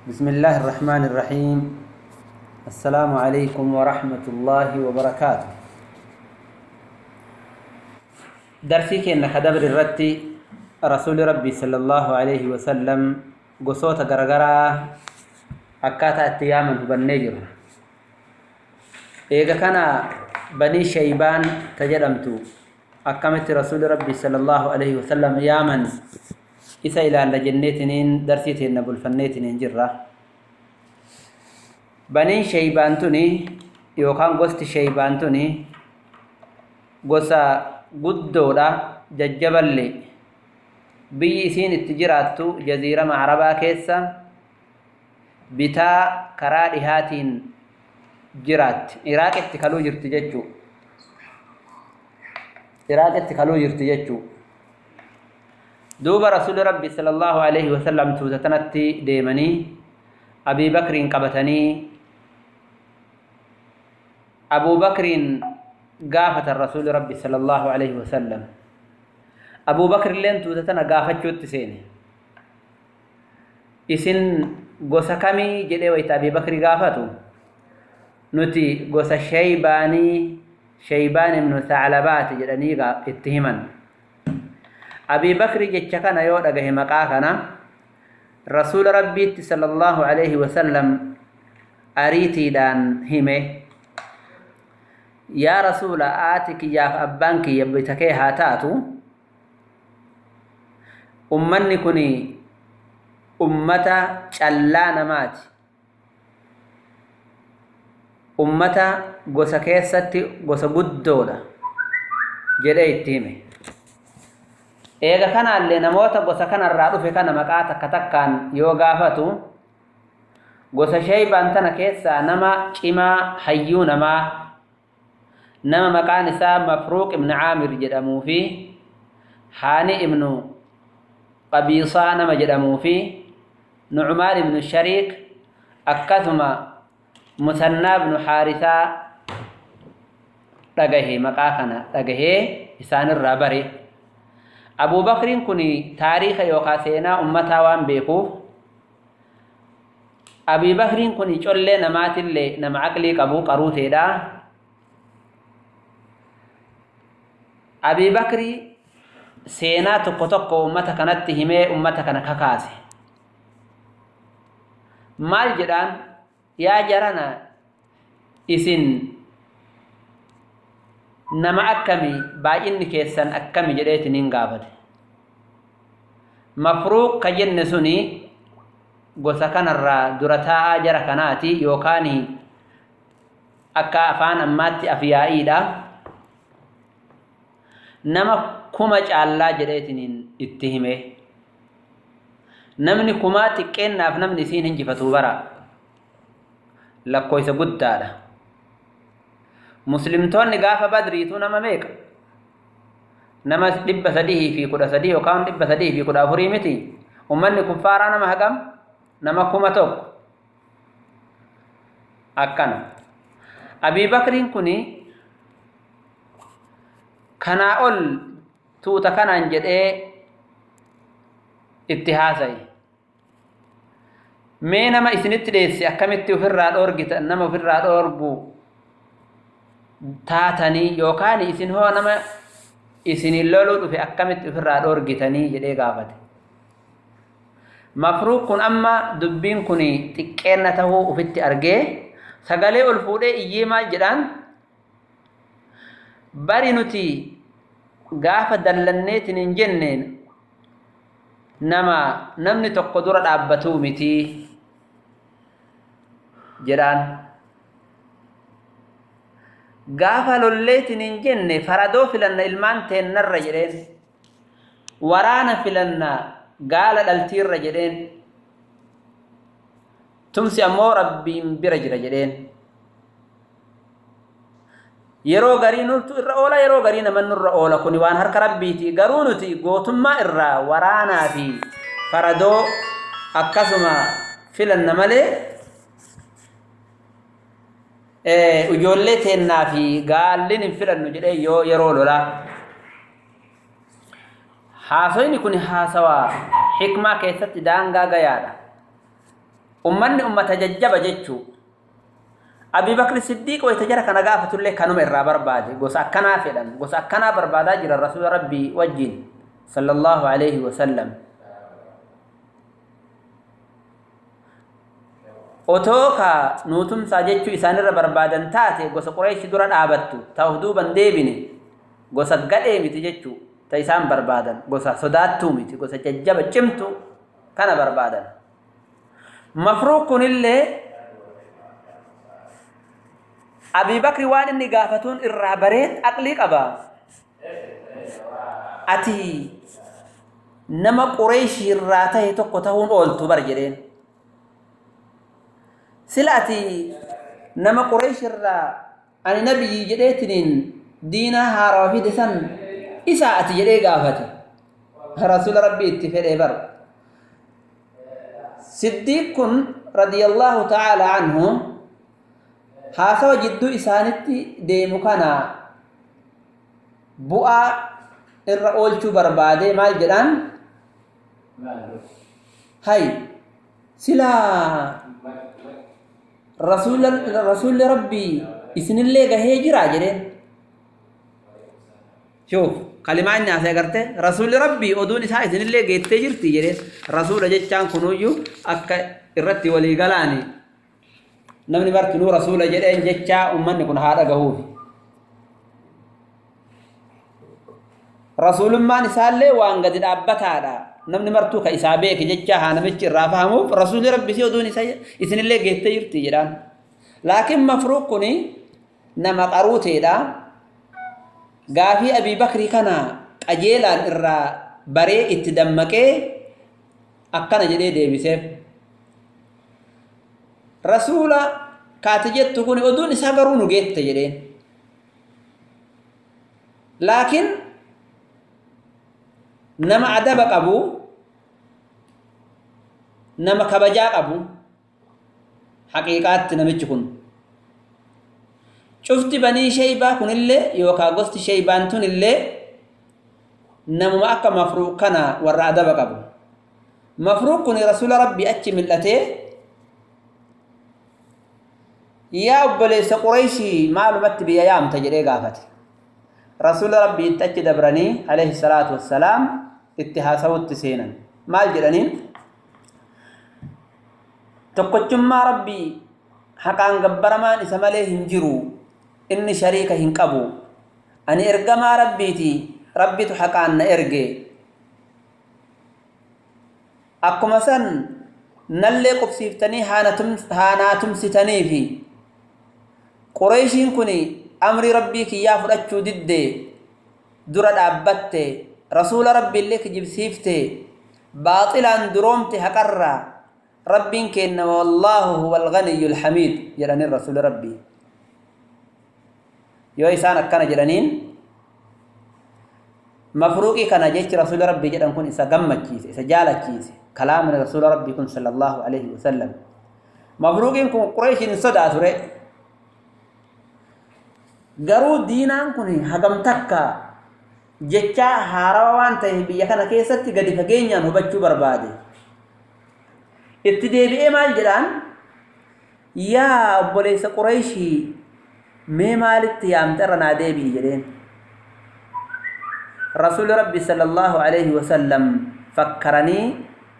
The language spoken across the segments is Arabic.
بسم الله الرحمن الرحيم. السلام عليكم ورحمة الله وبركاته. درسي كأن خدبر الرتي رسول ربي صلى الله عليه وسلم قصوت غرغرا أكاتا اتياما بنجر إيغا كان بني شيبان تجرمتو. أكمت رسول ربي صلى الله عليه وسلم يامن isa ilaalla jenneetiniin darsii teenna bulfanneetiniin jirra baniin sheeybaan tuni yookaan gosti sheeybaan tuni gosa guddoodha jajjaballe biyyi isiin itti jiraattu jaziirama arabaa keessa bitaa karaa dhihaatiin jiraatti iraaqitti kaluu jirti jechuu iraaqitti kaluu jirti jechuu دوب رسول ربي صلى الله عليه وسلم توتتنتي ديمني أبي بكر قبتني أبو بكر قافة الرسول ربي صلى الله عليه وسلم. أبو بكر لين توتتنا قافة جوت سيني. إسن قوسا كمي جدي ويت أبي بكر قافتو نتي قوسا شيباني شيبان من ثعلبات جدني اتهمن. أبي بكر جتشكنا يودا جه مقاكنا رسول ربي صلى الله عليه وسلم أريتي دان همه يا رسول آتك يا أبانك يبتك هاتاتو. أمني كني أمتا چلانا مات. أمتا غوسا كيستي غوسا قدودا جدي اتهمه eega kanaallee namoota gosa kanarraa dhufe kana maqaa takka takkaan yoo gaafatu gosa sheeybaan tana keessaa nama cimaa hayyuu namaa nama maqaan isaa mafruuq ibnu caamir jedhamuu fi haani ibnu qabiisaa nama jedhamuu fi nucmaan ibnu shariik akkasuma musannaa ibnu haarisaa dhagahe maqaa kana dhagahee isaanirraa bare Abuu Bakriin kun taariika yookaan seenaa ummataa waan beekuuf Abii Bakriin kun collee namaatillee nama aqlii qabu qaruuteedha. Abii Bakrii seenaa tokko tokko ummata kanatti himee ummata kana kakaase. Maal jedhaan yaa jarana isin nama akkami baay'inni keessan akkami jedheetiniin gaafate. Mafruuq ka jenne suni gosa kanarraa dura taa'aa jara kanaati yookaan akka afaan ammaatti afyaa'iidha nama kuma caallaa jedheetiniin itti hime. Namni kumaa xiqqeennaaf namni isiin hinjifatuu bara. Lakkoofsa guddaadha muslimtoonni gaafa badriitu nama meeqa nama dhibba sadii fi kudha sadii yookaan dhibba sadii fi kudha afurii miti ummanni kuffaaraa nama hagam? Nama kuma tokko. Akkana. Abii bakriin kun kanaa ol tuuta kanaan jedhee itti haasaye mee nama isinitti dheesse akkamitti ofirraa dhoorgitan nama ofirraa dhoorgu taatanii yookaan isin hoo nama isinin loluu dhufe akkamitti ofirraa dhoorgitanii jedhee gaafate. Mafruuq kun amma dubbiin kun xiqqeenna tahuu ufitti argee sagalee ol fuudhee iyyee maal jedhaan bari nuti gaafa dallanneetiin hin jenneen nama namni tokko dura dhaabbatuu miti jedhaan. Gaafa lolleetiin hin jenne faradoo filanna ilmaan teennarra jedheen waraana filanna gaala dhaltiirra jedheen tumsi ammoo rabbiin bira jira jedheen yeroo garii nutu irra oola yeroo garii naman nurra oola kuni waan harka rabbiiti garuu nuti gootummaa irraa waraanaa fi faradoo akkasuma filanna malee ijoollee teennaa fi gaallin hin filannu jedhee yoo yeroo lolaa haasoyni kun haasawaa hikmaa keessatti daangaa gayaadha. Ummanni ummata jajjaba jechuu. Abi Bakri Siddiiq wayita jara kana gaafatullee kanuma irraa barbaade. Gosa akkanaa fedhan. Gosa akkanaa barbaadaa jiran rasuula rabbii wajjin sallallahu alaihi wasallam otoo ka nuutumsaa jechuu isaanirra barbaadan taate gosa qureeshi dura dhaabattu ta'uuf duuban deebine gosa gadhee miti jechuu ta isaan barbaadan gosa sodaattuu miti gosa jajjaba cimtu kana barbaadan. Mafruuq kunillee abii bakri waan inni gaafatuun irraa bareet aqlii qaba. Ati nama qureeshii irraa tahe tokko tahuun ooltu bar jedheen ani nabiyyi jedheetiniin diinaa haarawaa fide san isaa ati jedhee gaafate rasuula rabbii itti fedhee bar siddiiq kun radiyallaahu ta'aalaa anhu haasawa jidduu isaanitti deemu kana bu'aa irra oolchuu barbaade maal jedhaan hay silaa rasuulli rabbii isinillee gahee jiraa jedheen shuf kalimaa inni haasee agarte rasuulli rabbii oduun isaa isinillee geettee jirti jedheen rasuula jechaan kunuyyuu akka irratti walii galaani namni martinuu rasuula jedheen jechaa ummanni kun haa dhagahuufi rasuulummaan isaallee waan gadi dhaabbataadha نمن مرتو كإسابي كجتة هانمش كرافها مو رسول رب بسيء دوني سيء إذن الله جهت يرتي جران لكن مفروق كني قروت هذا قافي أبي بكر كنا أجيلا الرا بري اتدمك أكنا جدي دي بسيب رسولا كاتجت تكون أدوني سابرونو جهت جران لكن نما عدب قبو nama kabajaa qabu haqiiqaatti namichi kun cufti banii sheeybaa kunillee yookaan gosti sheeybaan tunillee namuma akka mafruuq kana warra adaba qabu mafruuq kun rasuula rabbii achi mil'atee yaa obboleessa qureeshii maalumatti biyya yaamta jedhee gaafate rasuula rabbiitti achi dabranii alayhi salaatu wassalaam itti haasawutti seenan maal jedhaniin tokkochummaa rabbii haqaan gabbaramaan isa malee hin jiru inni shariika hin qabu. Ani ergamaa rabbiiti rabbitu haqaan na erge. Akkuma san nallee qubsiiftanii haanaa tumsitanii fi qureeshiin kun amri rabbii kiyyaa fudhachuu didde dura dhaabbatte rasuula rabbiillee kijibsiifte baaxilaan duroomte haqarraa ربي كن والله هو الغني الحميد. جلاني الرسول ربي. يوي سانا كان جلانين مفروقي كان جيش رسول ربي جلان كون إسا غمت جيس إسا جالت جيس كلام رسول ربي كن صلى الله عليه وسلم. مفروقي كن قريش صدا سوري. garu diinaan kun hagam takka jecha haarawaan ta'e biyya kana keessatti gadi fageenyaan hubachuu barbaade اتديبئ إيه مال جلان؟ يا بوليس قريشي مي مالت يامترنا ديبي جلين؟ رسول ربي صلى الله عليه وسلم فكرني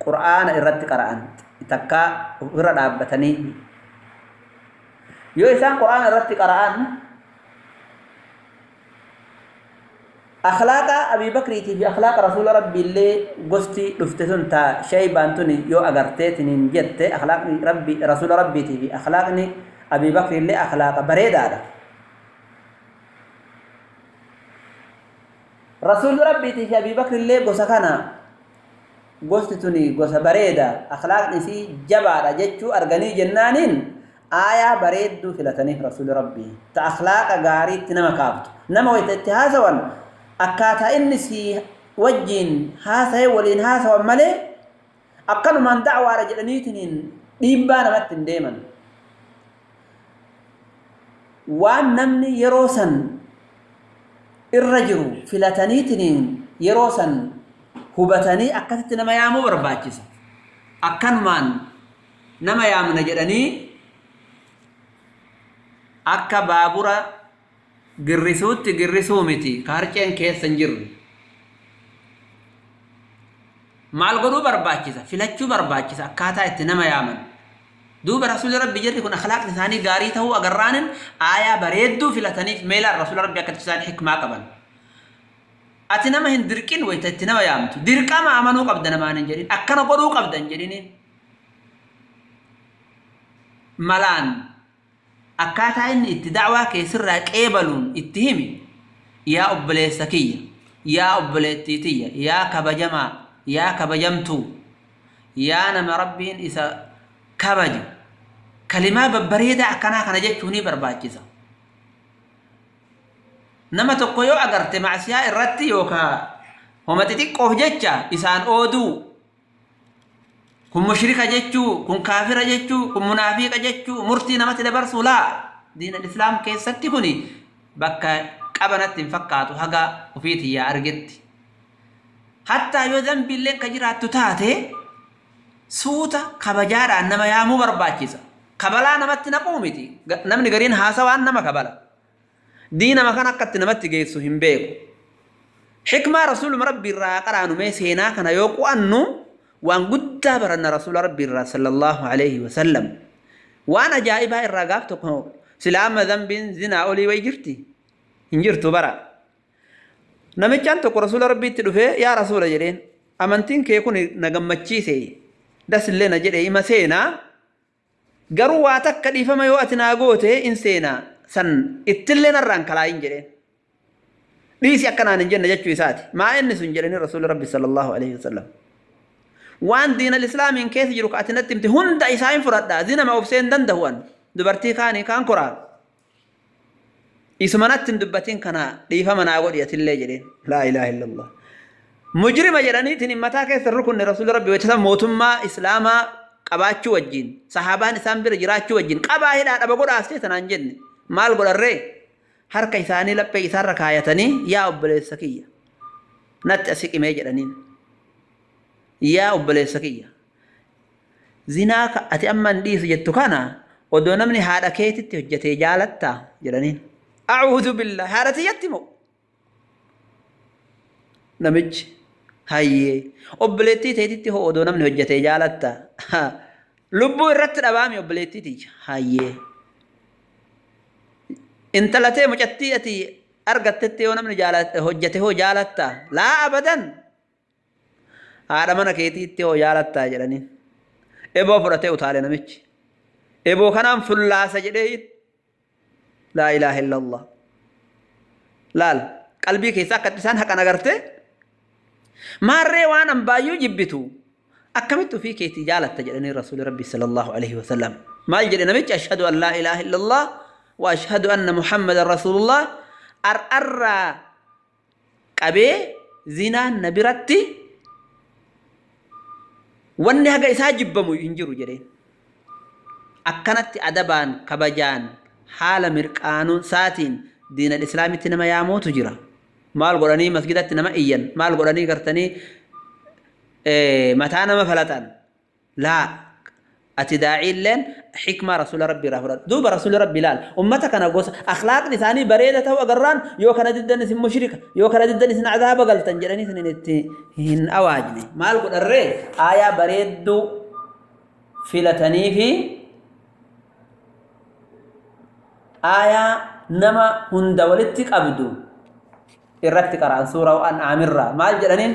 قرآن إرد قرآن. تكا غرد عبتني يو إسان قرآن إرد قرآن قرآن؟ Akhlaaqa abii bakriitii fi akhlaaqa rasuula rabbiillee gosti dhufte sun taa shaybaan tun yoo agarteetiniin jette akhlaaqni rabbi rasuula rabbiitii fi akhlaaqni abii bakriillee akhlaaqa bareedaadha rasuulli rabbiitii fi abii bakriillee gosa kana gosti tuni gosa bareeda akhlaaqni isii jabaadha jechuu arganii jennaaniin aayaa bareedduu filataniif rasuulli rabbii ta akhlaaqa gaariitti nama kaaftu nama wayita itti haasawan akkaataa inni si wajjiin haasa'ee waliin haasawan malee akkanumaan da'waadha jedhaniitiniin dhiibbaa namatti hin deeman waan namni yeroo san irra jiru filataniitiniin yeroo san hubatanii akkasitti nama yaamuu barbaachisa akkanumaan nama yaamna jedhanii akka baabura girrisuutti girrisuu miti ka harceen keessa hin jirre maal godhuu barbaachisa filachuu barbaachisa akkaataa itti nama yaaman duuba rasuulli rabbi jirri kun akhlaaqni isaanii gaarii ta'uu agarraanin aayaa bareedduu filataniif meelaan rasuula rabbi akka isaan hikmaa qaban ati nama hin dirqin wayta itti nama yaamtu dirqama amanuu qabda namaan hin jedhin akkana godhuu qabda hin jedhiniin malaan akkaataa inni itti da'waa keessirraa qeebaluun itti himi yaa obboleessa kiyya yaa obboleettii tiyya yaa kabajamaa yaa kabajamtuu yaa nama rabbiin isa kabaju kalimaa babbareedaa akkanaa kana jechuu ni barbaachisa nama tokko yoo agarte macsiyaa irratti yookaa homa xixiqqoof jecha isaan ooduu kun mushrika jechuu kun kaafira jechuu kun munaafiqa jechuu murtii namatti dabarsuu laa diin islaam keessatti kuni bakka qabanatti hin fakkaatu haga ufiiti yaa argetti hattaa yoo dambiilleen ka jiraattu taate suuta kabajaadhaan nama yaamuu barbaachisa kabalaa namatti naquu miti namni gariin haasawaan nama kabala diinama kan akkatti namatti geessu hin beeku xikmaa rasuuluma rabbi irraa qaraanumee seenaa kana yoo qu'annu وان قد برنا رسول ربي صلى الله عليه وسلم. وأنا جائبا الرقاب تقنو سلام ذنب زنا أولي ويجرتي. انجرتو برا. نمجان تقو رسول ربي تلوفي يا رسول جرين. أمن تنك يكون نغم مجيسي دس اللي نجري إما سينا. قرواتك كليفة ما يوأتنا قوته إنسينا سن اتلين الرنك لا ينجرين ليس يكنا ننجرنا جاتشو ساتي ما إنسو انجرين رسول ربي صلى الله عليه وسلم. Ka ati natti himte hunda isaa hin fudhadha zinama obsee hin danda'uan dubartii kaanii kaan koraa isuma natti hin dubbatiin kana dhiifama naa godhi atillee jedheen laa ilaaha illallah mujrima jedhaniitiin mataa keessa rukunne rasuula rabbi wajjisa mootummaa islaamaa qabaachuu wajjin sahaabaan isaan bira jiraachuu wajjin qabaa hidhaa dhaba godhaastee tanaan jenne maal godharree harka isaanii laphee isaarra kaayatanii yaa obboleessa kiyya natti asi qimee jedhaniin yaa obboleessa kiyya zinaa ati amma hin dhiisu jettu kana odoo namni haadha keetitti hojjetee jaalattaa jedhaniin acuudhu billah haadha tiyyatti moo namichi hayyee obboleettii teetitti hoo odoo namni hojjetee jaalattaa lubbuu irratti dhabaami obboleettii tiyya hayyee intalatee mucattii ati argattetti yoo namni hojjete hoo jaalattaa laa abadan haadha mana keetiitti hoo jaalattaa jedhaniin eboo fudhatee utaale namichi eboo kanaan fullaasa jedhee laa ilaaha illallah laal qalbii keessa akka isaan haqan agartee maarree waan ambaayyuu jibbitu akkamitti ofii keetii jaalatta jedhanii rasuuli rabbi sallallahu alaihi wasallam maal jedhe namichi ashhadu an laa ilaaha illallah wa ashhadu anna muhammadan rasulullah ar'arraa qabee zinaan na biratti wanni haga isaa jibbamu hin jiru jedheen akkanatti adabaan kabajaan haala mirqaanuu saatiin diinal islaamitti nama yaamuutu jira maal godhanii masgidatti nama iyyan maal godhanii gartanii mataa nama falatan laa ati daaciilleen xikmaa rasuula rabbii irraa fudhadhu duuba rasuula rabbi ilaal ummata kana gosa akhlaaqni isaanii bareeda ta'uu agarraan yoo kana diddan isin mushrika yoo kana diddan isin cadaaba galtan jedhanii isin itti hin awaajne maal godharree aayaa bareedduu filatanii fi aayaa nama hunda walitti qabdu irratti qara'an suuraa an'aamirraa maal jedhaniin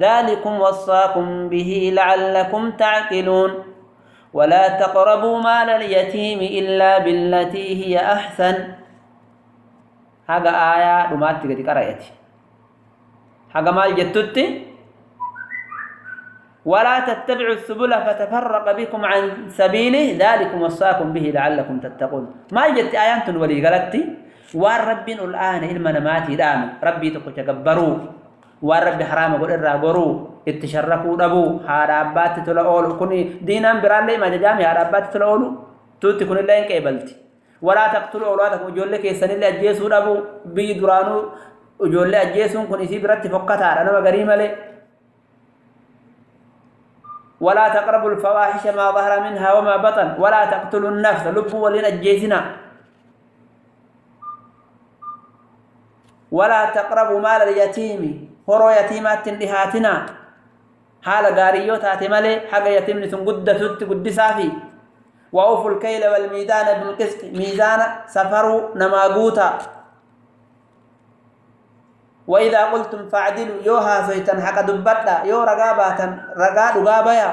ذلكم وصاكم به لعلكم تعقلون. ولا تقربوا مال اليتيم إلا بالتي هي أحسن. هذا آية رمات قد قرأت هذا مال جتت ولا تتبعوا السبل فتفرق بكم عن سبيله. ذلكم وصاكم به لعلكم تتقون. ما جت آيات ولي قالت وان الآن إلما نماتي دام ربي تقول تكبروا وان ربي حرام قل إرى قروا اتشرفوا دبو هذا أبات تلأولو كوني دينا برالي ما جامي هذا أبات تلأولو توتي كوني لين كيبلتي ولا تقتلوا أولادكم جولك يسن اللي أجيسوا دبو بي درانو جولي أجيسون كوني سيبرت فقطار أنا مقريم لي ولا تقربوا الفواحش ما ظهر منها وما بطن ولا تقتلوا النفس لبوا ولين أجيسنا ولا تقربوا مال اليتيم هرو يتيمات لهاتنا. حال غاريو تاتي مالي حق يتيم نسن قد ست قد سافي. وأوفوا الكيل والميزان بالقسط ميزان سفروا نماغوتا. وإذا قلتم فاعدلوا يوها سيتن حق دبتا يو رقاباتا رقا دقابيا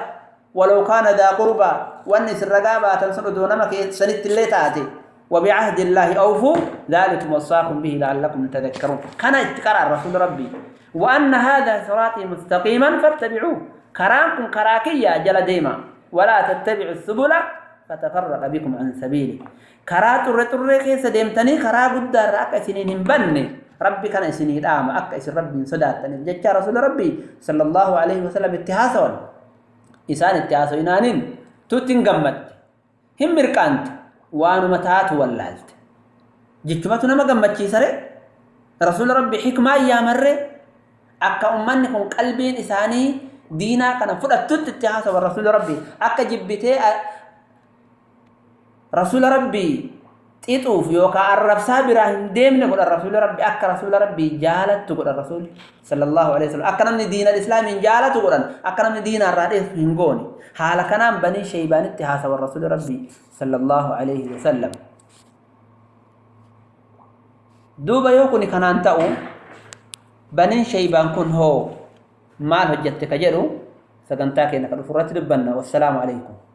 ولو كان ذا قربا والنس الرقاباتا سندو نمك سنت اللي تاتي. وبعهد الله أوفوا ذلكم وصاكم به لعلكم تذكرون. كان اتقرأ الرسول ربي. وأن هذا صراطي مستقيما فاتبعوه. كرامكم كراكيا جل ديما. ولا تتبعوا السبل فتفرق بكم عن سبيله كرا تر تر كيس ديمتني كرا قد راك سنين بني. ربي كان سنين دام أك اسم ربي صداتني. جتا رسول ربي صلى الله عليه وسلم اتهاسون. إسان اتهاسو إنانين. توتين قمت. هم مركانت. وانو متات ولالت جتمتو نما قمت سري؟ رسول ربي حكمة يا مرة أكا أمني كن قلبين إساني دينا كان فلتت اتهاسو رسول ربي أكا جبتي رسول ربي xiixuuf yookaan arrabsaa biraa hin deemne godhan rasuuli rabbi akka rasuula rabbii jaalattu godhan rasuuli sallallahu alaihi wasallam akka namni diina islaamiin jaalatu godhan akka namni diina irraa dheessu hin goone haala kanaan banii shaybaanitti haasawan rasuuli rabbii sallallahu alaihi wasallam duuba yoo kuni kanaan ta'u بنين شيبان بانكون هو مال حجتك جرو سغنتا كينك دفرت دبنا والسلام عليكم.